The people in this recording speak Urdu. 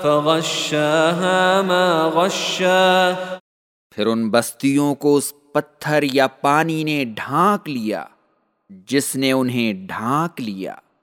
فغشاها ما غشا۔ پھر ان بستیوں کو اس پتھر یا پانی نے ڈھانک لیا، جس نے انہیں ڈھانک لیا۔